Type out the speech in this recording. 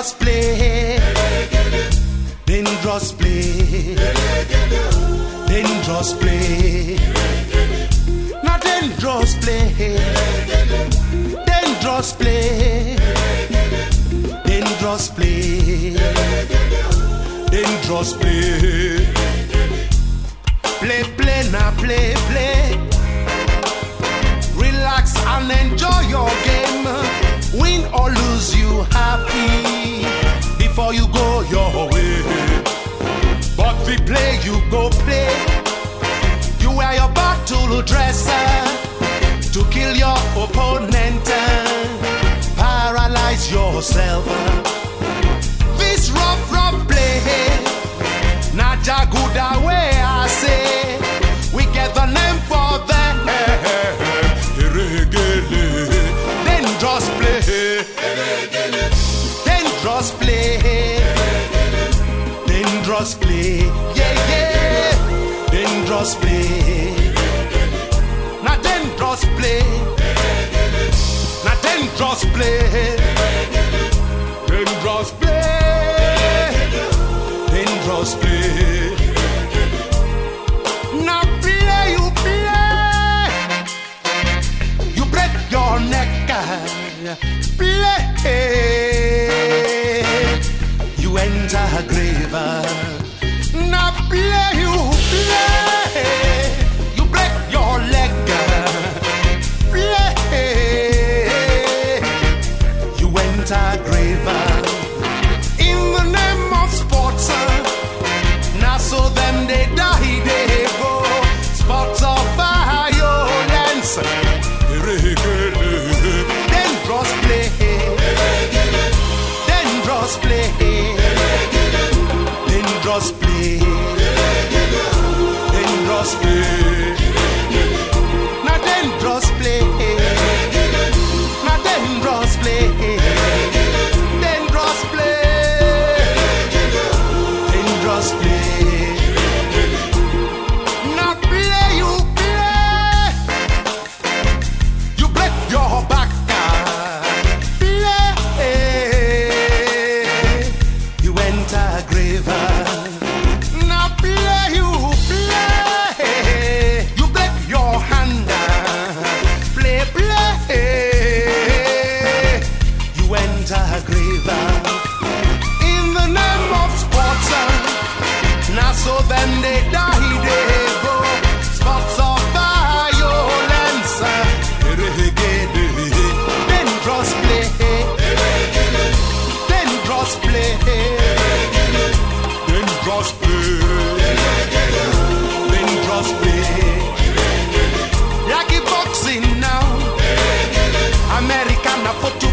Dangerous play. Dangerous play. Dangerous play. Not dangerous play. Dangerous play. Dangerous play. Dangerous play. Play, play, now play, play. Relax and enjoy your game. Win or lose, you happy your battle dress uh, to kill your opponent, uh, paralyze yourself. This rough, rough play, Naja Guda way I say, we get the name for that. Dangerous play, dangerous play, dangerous play, yeah, yeah, dangerous play. Not play, Dangerous play. Now dangerous play. Now dangerous play. Dangerous play. Dangerous play. Now play you play. You break your back. Play. You. so then they die they go spots of violence dangerous play dangerous play dangerous play dangerous play Rocky boxing now. American football